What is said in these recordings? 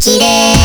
気持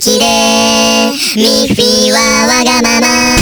で。ミッフィーはわがまま。